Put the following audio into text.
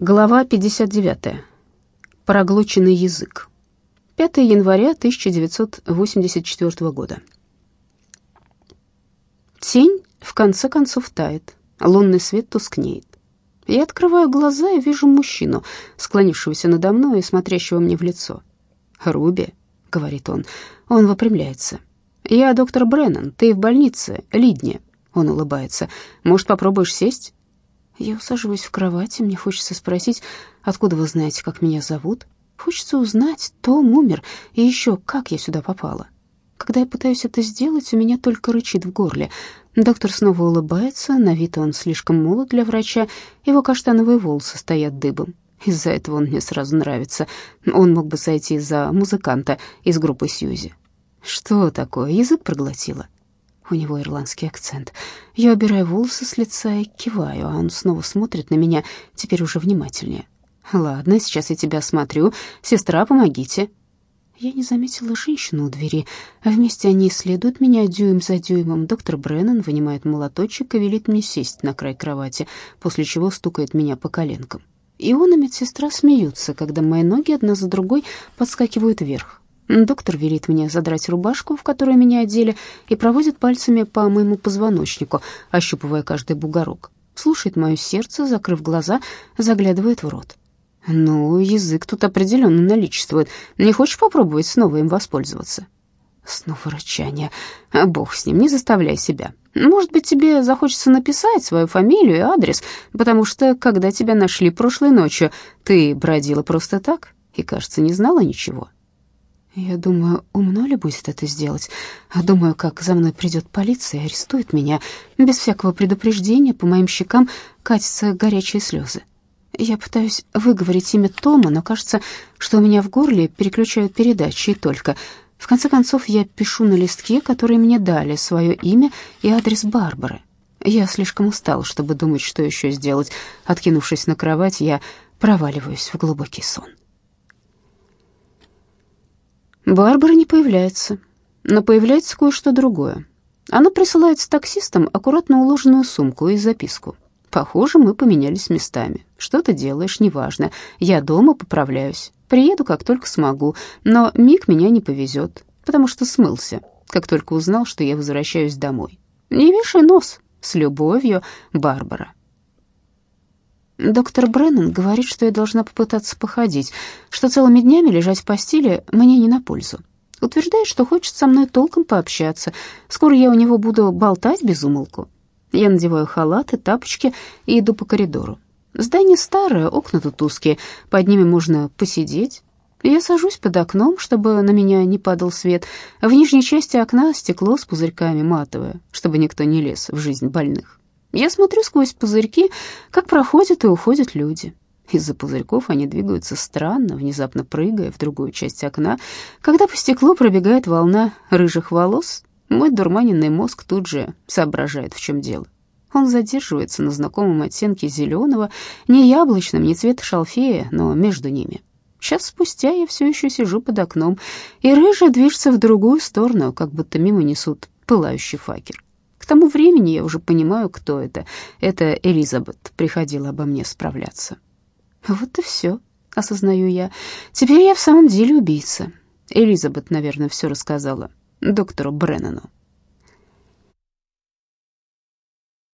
Глава 59. Проглоченный язык. 5 января 1984 года. Тень в конце концов тает, лунный свет тускнеет. Я открываю глаза и вижу мужчину, склонившегося надо мной и смотрящего мне в лицо. «Руби», — говорит он, — он выпрямляется. «Я доктор Бреннан, ты в больнице, Лидне». Он улыбается. «Может, попробуешь сесть?» Я усаживаюсь в кровати, мне хочется спросить, откуда вы знаете, как меня зовут? Хочется узнать, Том умер, и еще, как я сюда попала. Когда я пытаюсь это сделать, у меня только рычит в горле. Доктор снова улыбается, на вид он слишком молод для врача, его каштановые волосы стоят дыбом. Из-за этого он мне сразу нравится. Он мог бы сойти за музыканта из группы Сьюзи. Что такое, язык проглотила? У него ирландский акцент. Я убираю волосы с лица и киваю, а он снова смотрит на меня, теперь уже внимательнее. «Ладно, сейчас я тебя осмотрю. Сестра, помогите». Я не заметила женщину у двери. Вместе они исследуют меня дюйм за дюймом. Доктор Бреннан вынимает молоточек и велит мне сесть на край кровати, после чего стукает меня по коленкам. И он и медсестра смеются, когда мои ноги одна за другой подскакивают вверх. Доктор велит мне задрать рубашку, в которую меня одели, и проводит пальцами по моему позвоночнику, ощупывая каждый бугорок. Слушает мое сердце, закрыв глаза, заглядывает в рот. «Ну, язык тут определенно наличествует. Не хочешь попробовать снова им воспользоваться?» Снова рычание. А бог с ним, не заставляй себя. Может быть, тебе захочется написать свою фамилию и адрес, потому что, когда тебя нашли прошлой ночью, ты бродила просто так и, кажется, не знала ничего. Я думаю, умно ли будет это сделать? А думаю, как за мной придет полиция и арестует меня. Без всякого предупреждения по моим щекам катятся горячие слезы. Я пытаюсь выговорить имя Тома, но кажется, что у меня в горле переключают передачи и только. В конце концов, я пишу на листке, который мне дали, свое имя и адрес Барбары. Я слишком устал, чтобы думать, что еще сделать. Откинувшись на кровать, я проваливаюсь в глубокий сон. Барбара не появляется, но появляется кое-что другое. Она присылает с таксистом аккуратно уложенную сумку и записку. Похоже, мы поменялись местами. Что ты делаешь, неважно. Я дома поправляюсь. Приеду, как только смогу, но Мик меня не повезет, потому что смылся, как только узнал, что я возвращаюсь домой. Не вешай нос. С любовью, Барбара. Доктор Бреннан говорит, что я должна попытаться походить, что целыми днями лежать в постели мне не на пользу. Утверждает, что хочет со мной толком пообщаться. Скоро я у него буду болтать без умолку. Я надеваю халат и тапочки и иду по коридору. Здание старое, окна тут узкие, под ними можно посидеть. Я сажусь под окном, чтобы на меня не падал свет. В нижней части окна стекло с пузырьками матовое, чтобы никто не лез в жизнь больных. Я смотрю сквозь пузырьки, как проходят и уходят люди. Из-за пузырьков они двигаются странно, внезапно прыгая в другую часть окна. Когда по стеклу пробегает волна рыжих волос, мой дурманенный мозг тут же соображает, в чем дело. Он задерживается на знакомом оттенке зеленого, не яблочном, не цвета шалфея, но между ними. Час спустя я все еще сижу под окном, и рыжий движется в другую сторону, как будто мимо несут пылающий факер тому времени я уже понимаю, кто это. Это Элизабет приходила обо мне справляться. Вот и все, осознаю я. Теперь я в самом деле убийца. Элизабет, наверное, все рассказала доктору Бреннану.